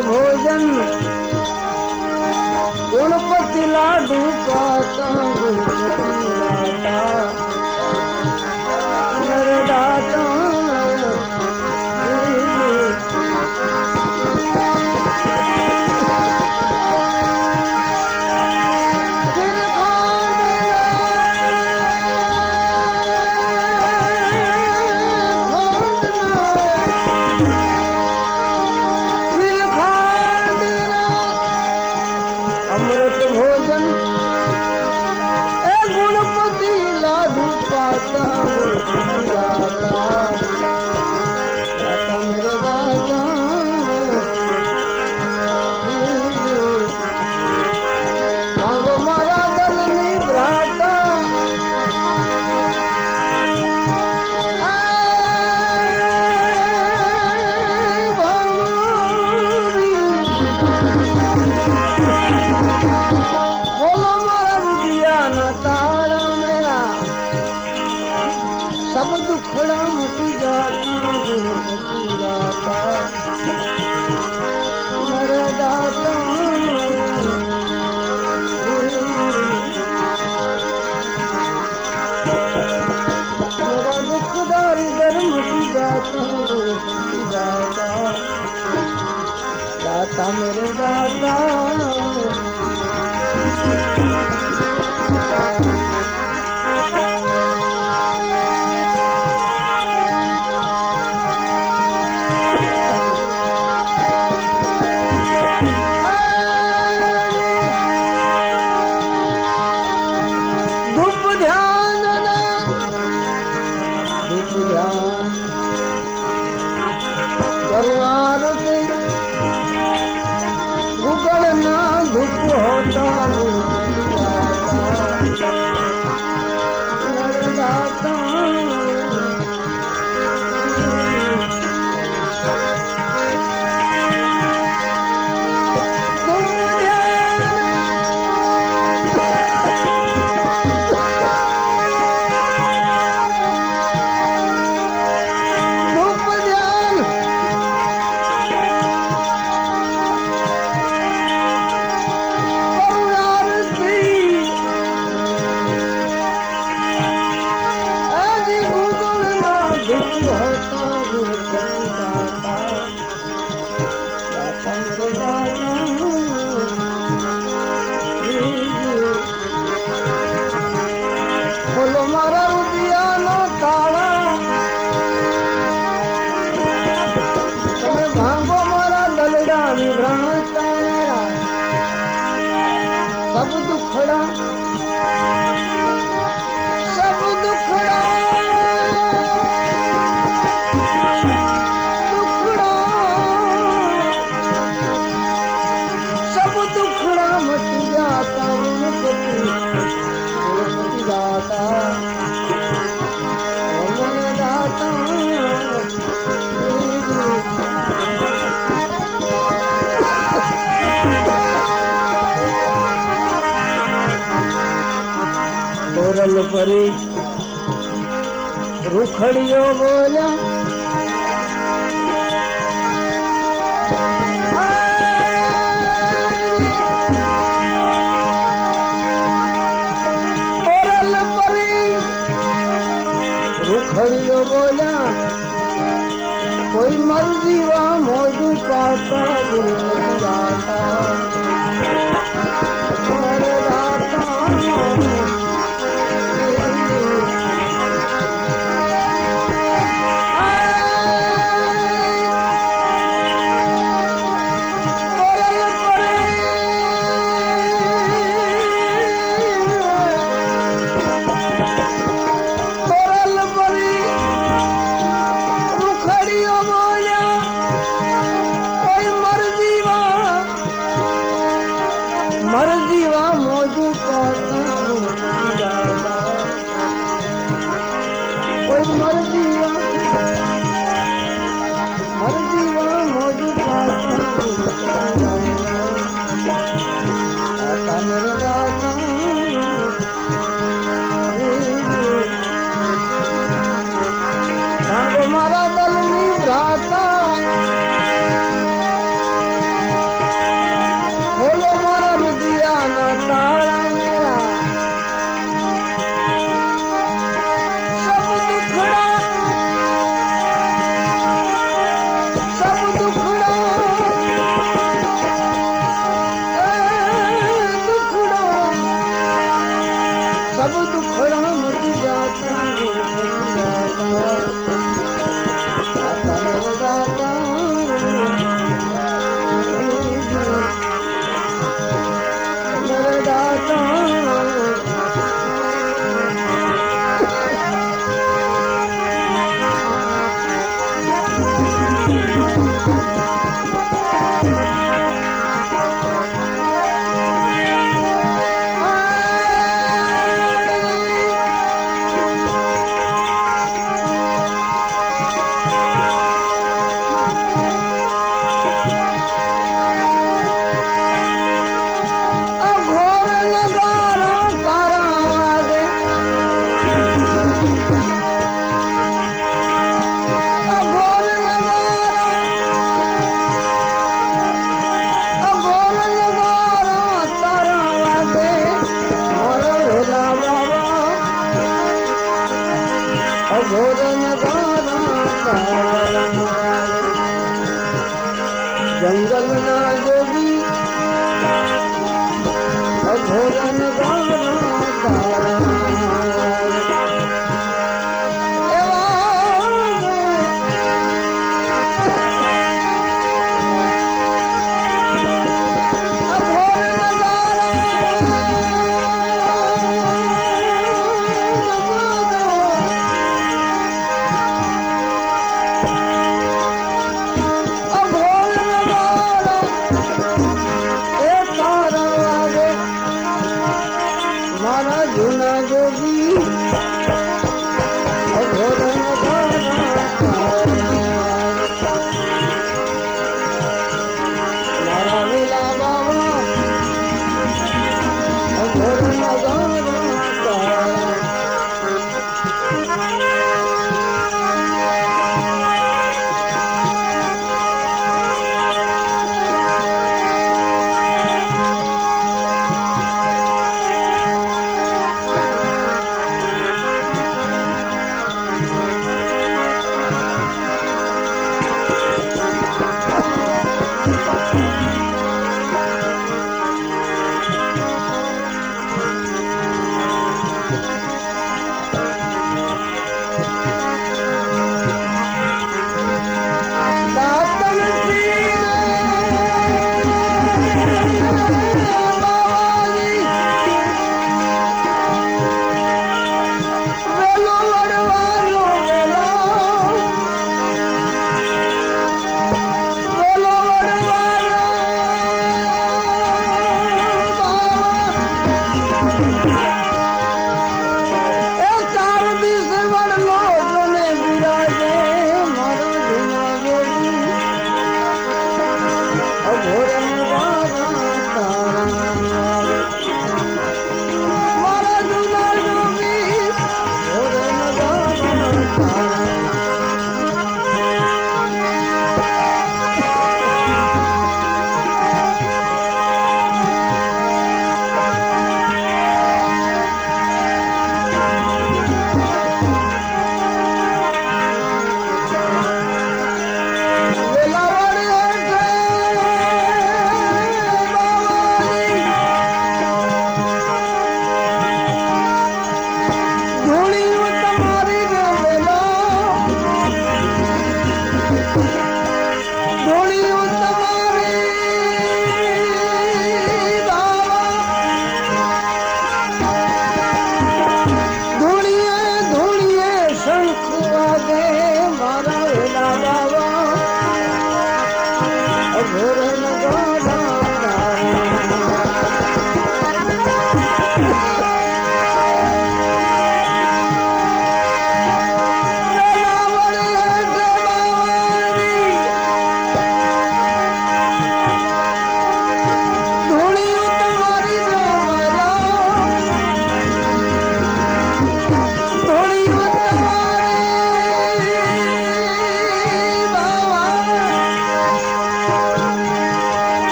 ભોજન ગુણપતિ લાડુ પાતા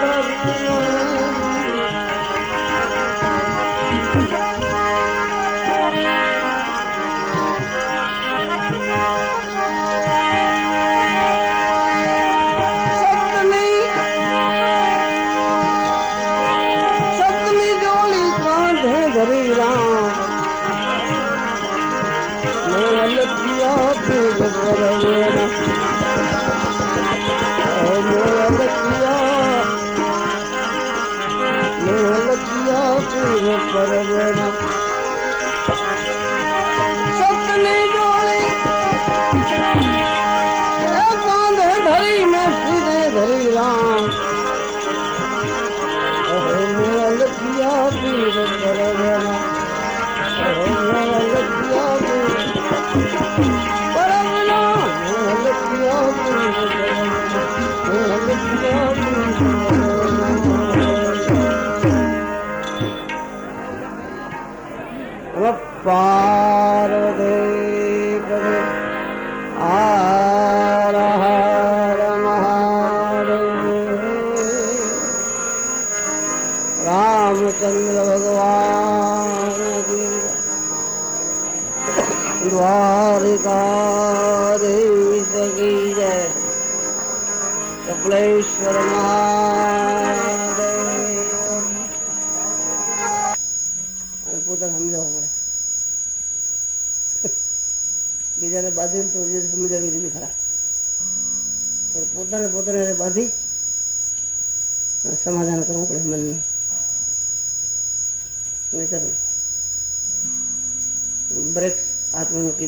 प्रभु જે સમજાવી દીધી ખરા. પણ પોતાને પોતાને બાંધી સમાધાન કરવું પડે મનનું. નહીતર બ્રેક હાથમાં મૂકી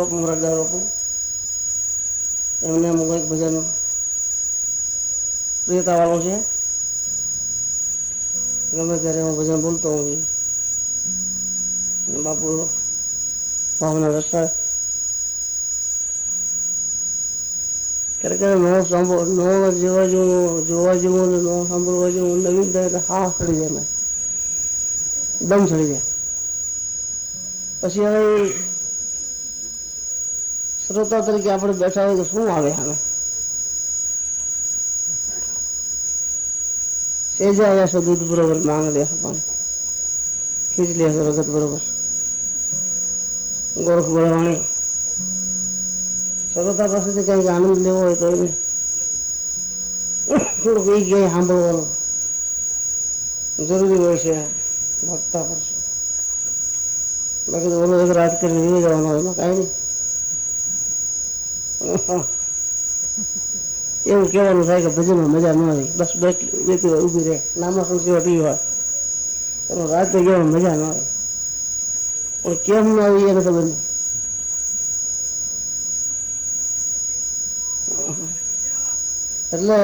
દે મુરાદાર બાપુ. એમને મુગલ ભજન પ્રિયતા વાળો છે. ગમે ત્યારે હું ભજન બોલતો હોઉં. બાપુ ભાવના રસ્તા. ક્યારેક નો સાંભળો નો જોવા જેવું જોવા જેવું નો સાંભળવા જેવું નવીન થાય એટલે હા સડી જાય દમ સડી જાય. પછી હવે શ્રોતા તરીકે આપણે બેઠા હોય તો શું આવે હવે? સેજે આવ્યા છો દૂધ બરોબર, માંગ લે પણ. ખીચલી હશે વખત બરોબર. ગોરખ બળવાણી. શ્રોતા પાસેથી કંઈક આનંદ લેવો હોય તો એને થોડુંક એ ક્યાંય સાંભળવાનું જરૂરી હોય છે. વક્તા પર. બાકી તો ઓલો એક રાત કરીને નીકળી હોય એમાં કાંઈ નહીં. એવું કહેવાનું થાય કે ભજનમાં મજા ન આવી. બસ બેઠી હોય, ઊભી રહે. નામા સેવા પી હોય. એનો રાત કહેવામાં મજા ન આવે. પણ કેમ ન આવી એને ખબર નહીં એટલે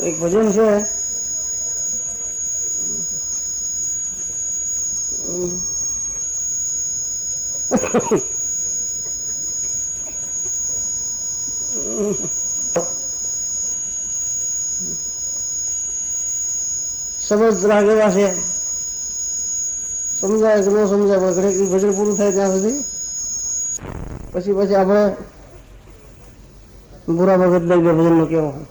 એક ભજન છે. સમજ લાગે પાસે સમજાય કે ન સમજાય પણ ઘડીક ભજન પૂરું થાય ત્યાં સુધી પછી પછી આપણે બુરા ભગત લઈ ગયા ભજનનો કેવો હું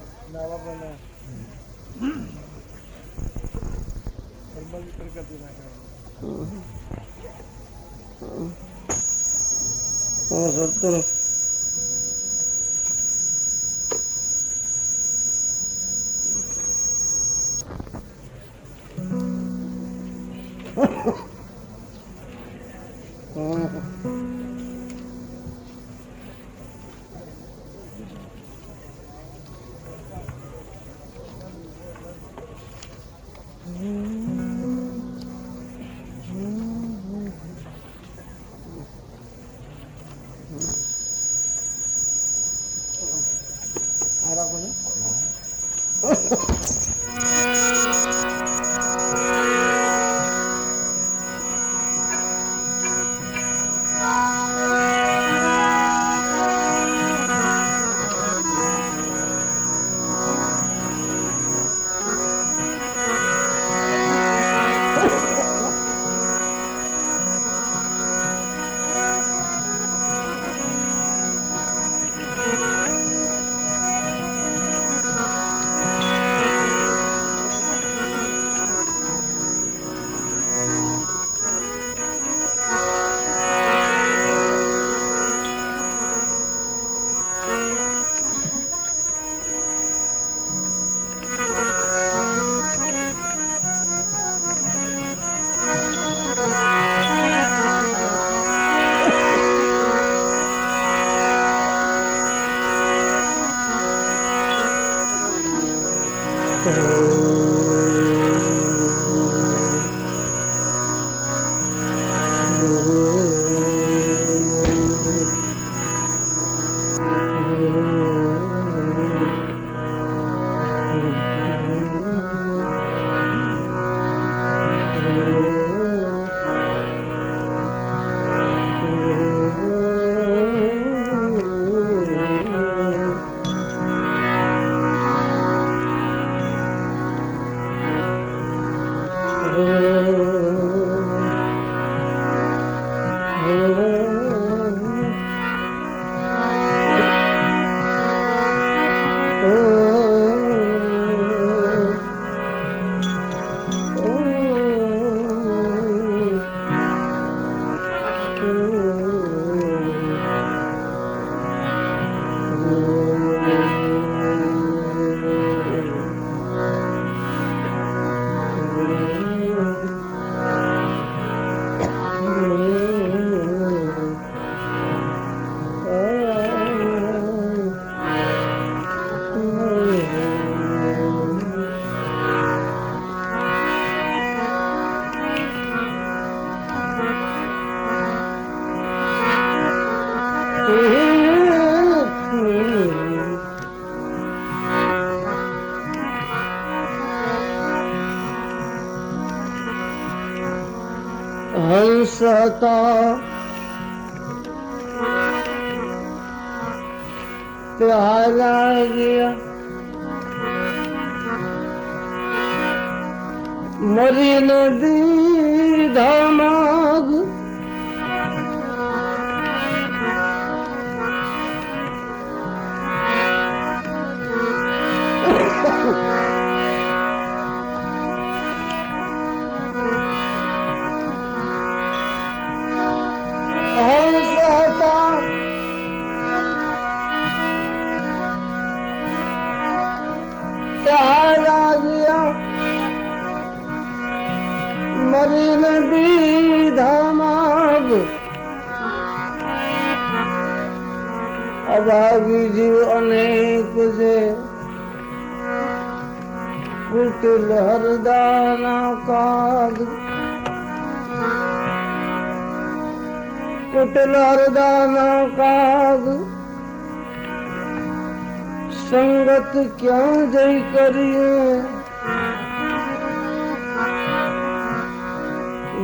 ક્યાં જઈ કરીએ?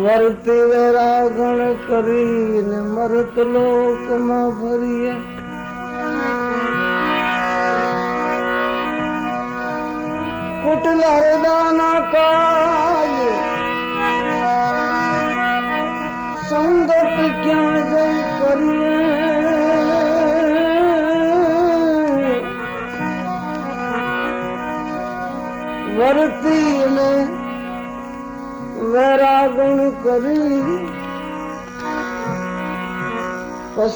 વર્તી વેરાગણ કરીને મરત લોકમાં ભરીએ. કુટલ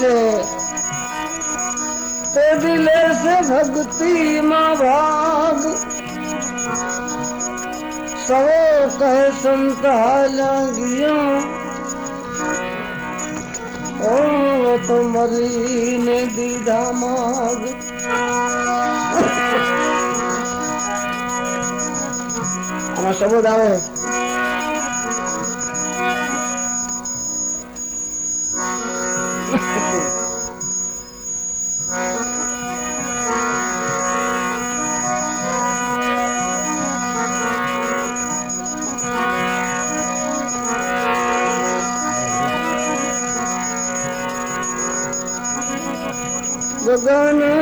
છે। તે દિલે સે ભક્તિ માં ભાગ। સવો કહે સંત હાલ્યા ગયા ઓ તો મરીને દીધા માગ. આમાં સબોધ આવે. gonna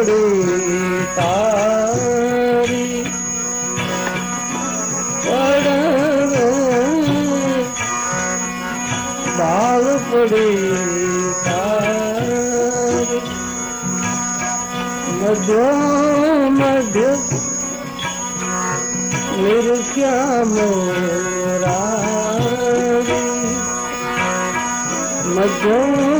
પડી તારી બાળ પડી તારી મધ્ય મધ્ય નિર્ક્યા મોરારી મધ્ય મધ્ય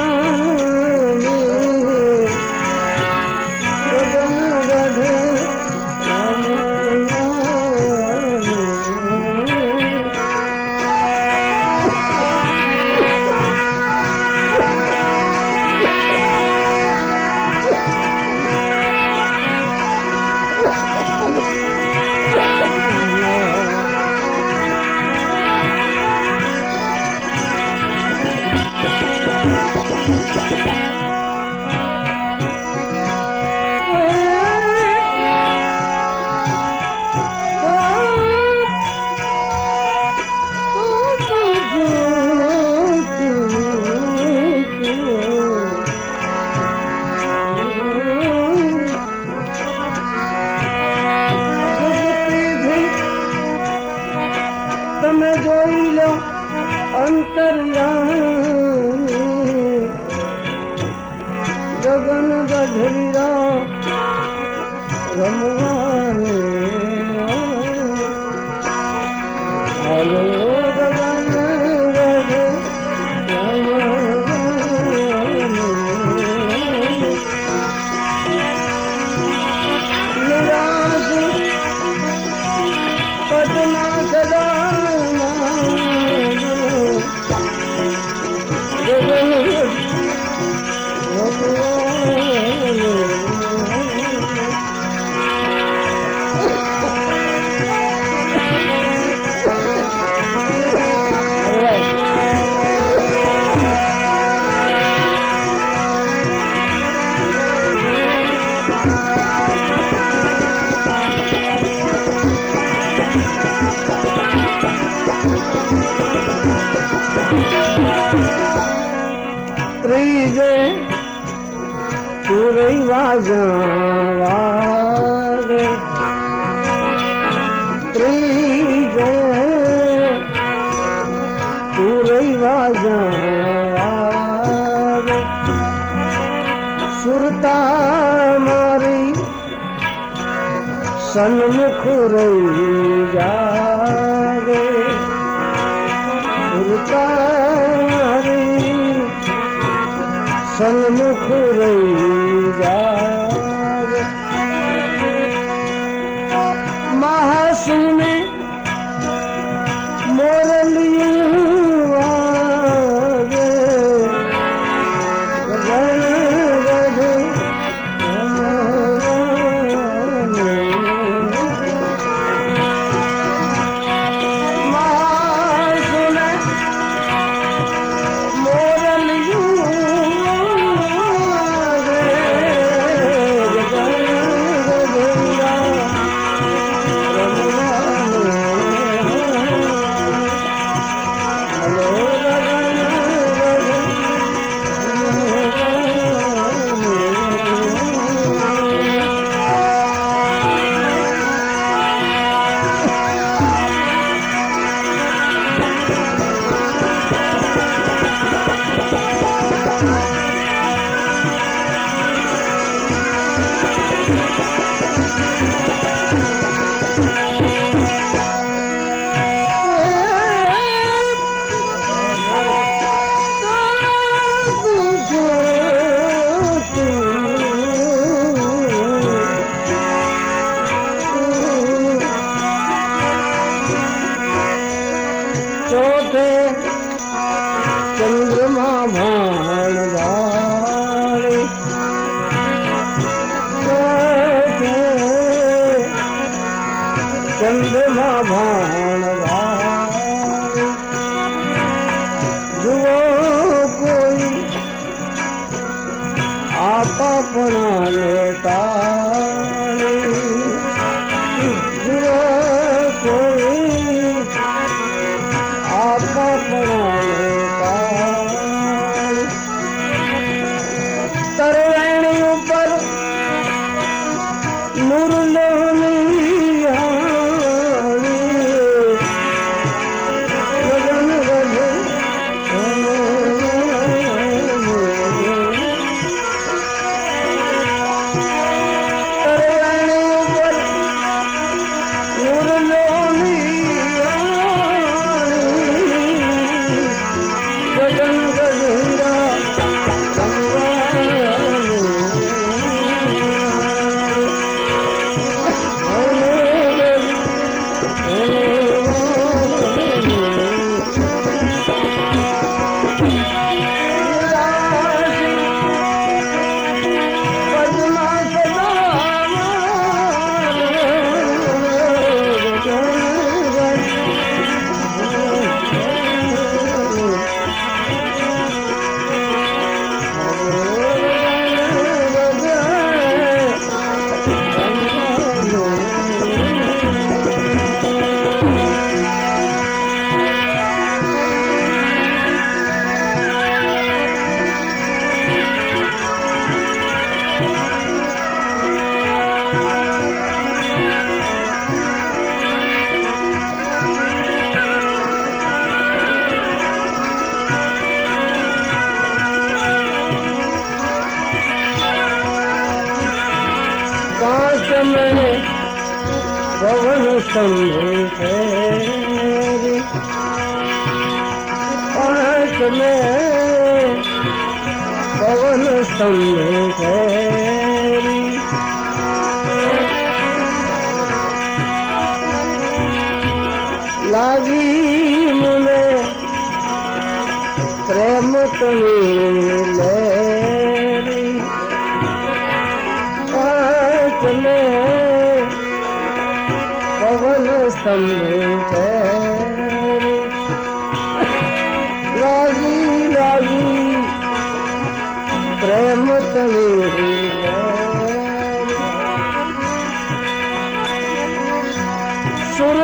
સુરઈ વાગે ત્રીજે સુરઈ વાગે સુરતા મારી સન્મુખ રહી જાગે સુરતારી સન્મુખ રહી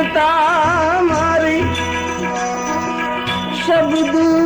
સુરતા મારી શબ્દમાં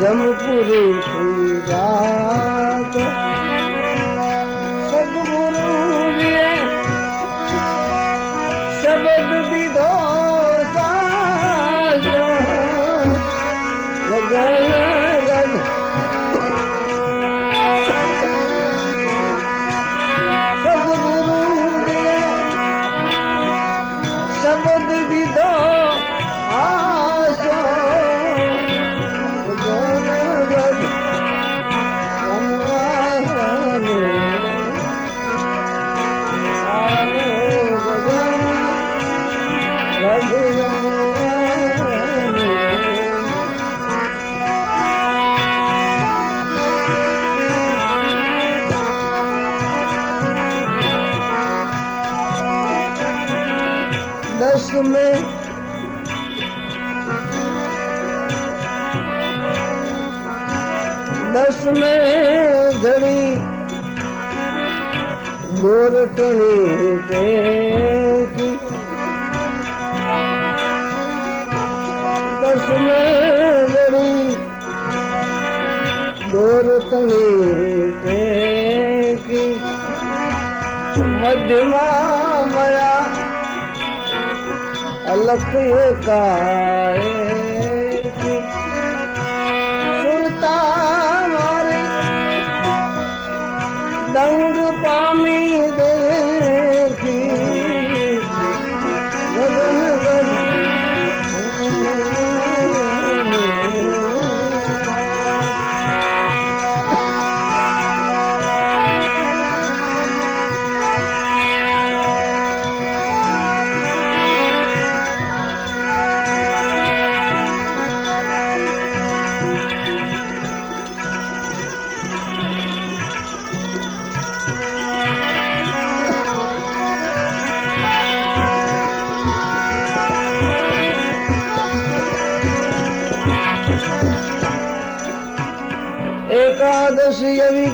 જમપુરી થઈ गोरी मध्यमा मया काए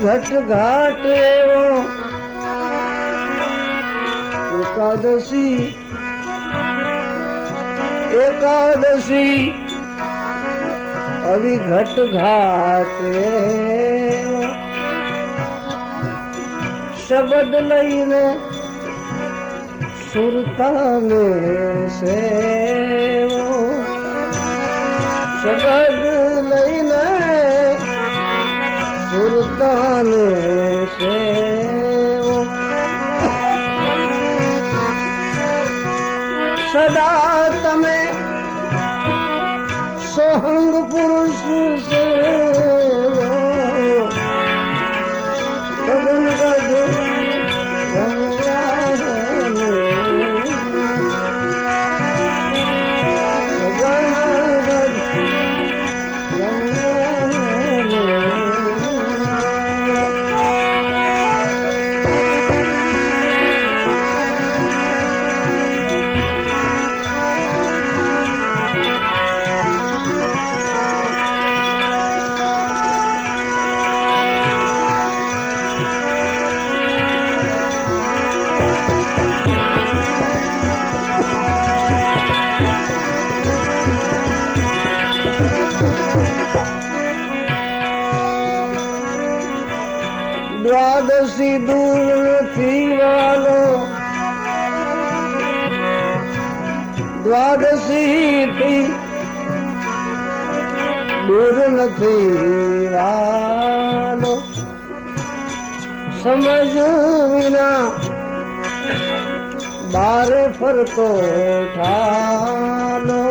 ઘટ ઘાટ એવો. એકાદશી એકાદશી આવી ઘટ ઘાટ શબ્દ લઈને સુરતાને સેવો શબ્દ સુરતાને છે. સદા દ્વાદશી દૂર નથી વાલો સમજ વિના બારે ફરતો ઠાલો.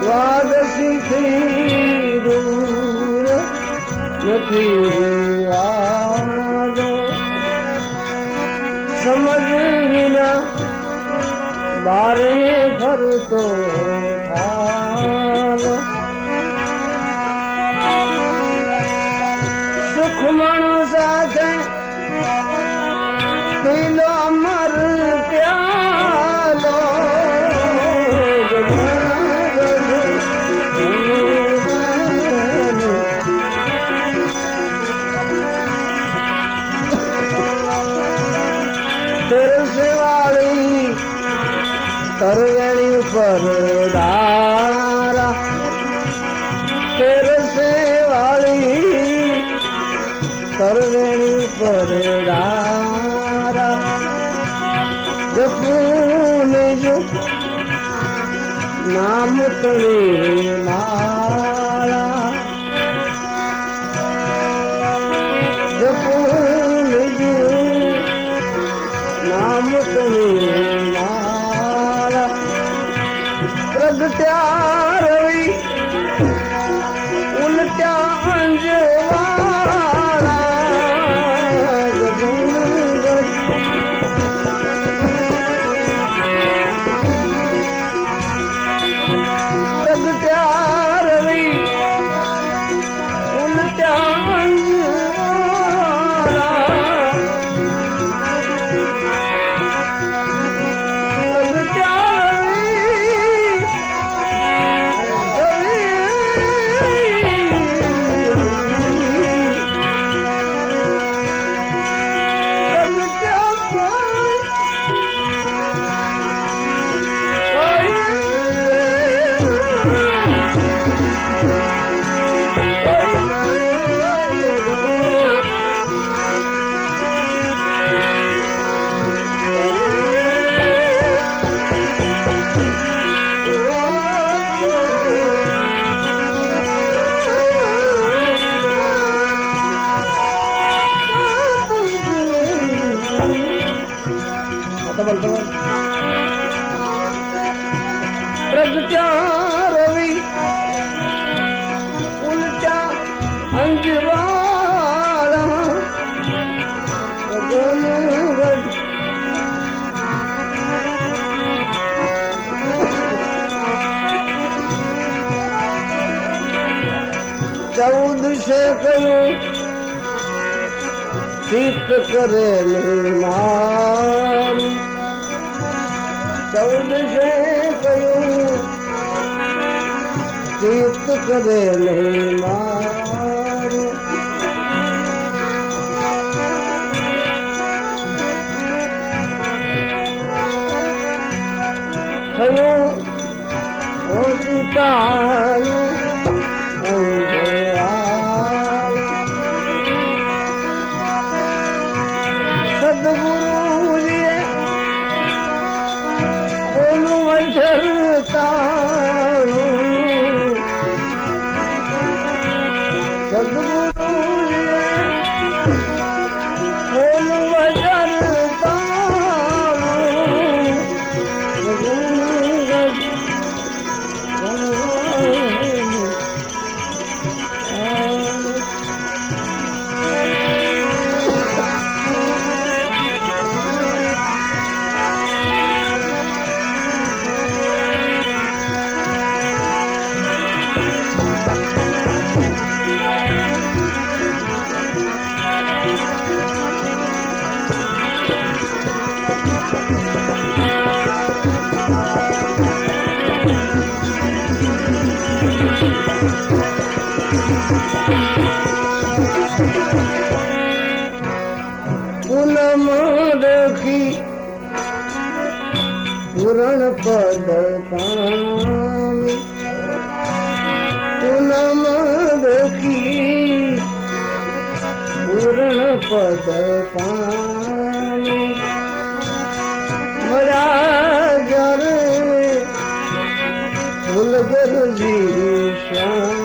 દ્વાદશી થી દૂર નથી. બારે ફરતો ચૌદ છે કહ્યું ચિત્ત કરેલું નામ ચૌદ છે કહ્યું ચિત્ત કરેલું નામ થયું ઓ ભૂલ ગુરુજી શ્યામ